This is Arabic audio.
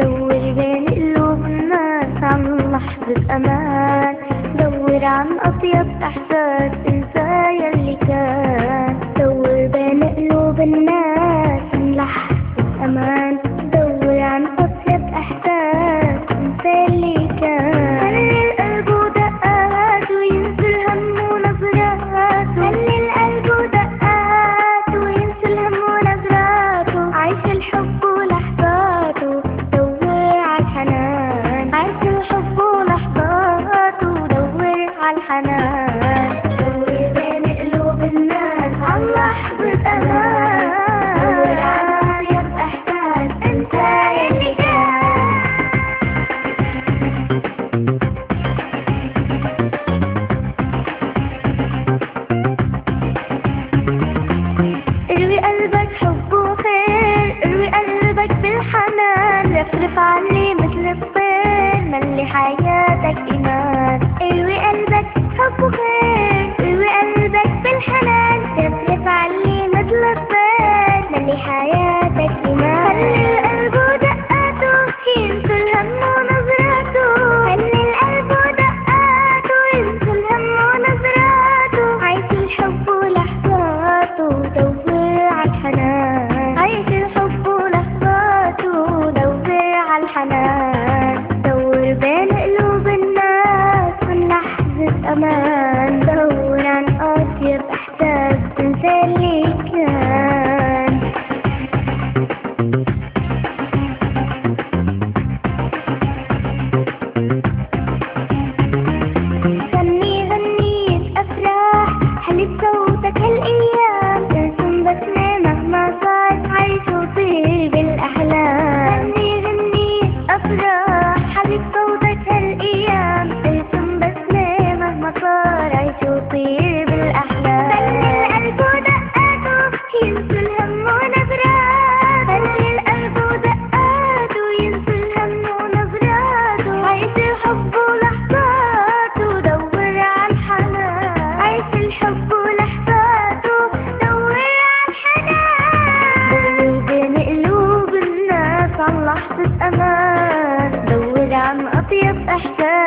دور بين قلوب الناس عن لحظة أمان دور عن أطيب إحساس انسى اروي قلبك الأمان. دور عم أطيب إحساس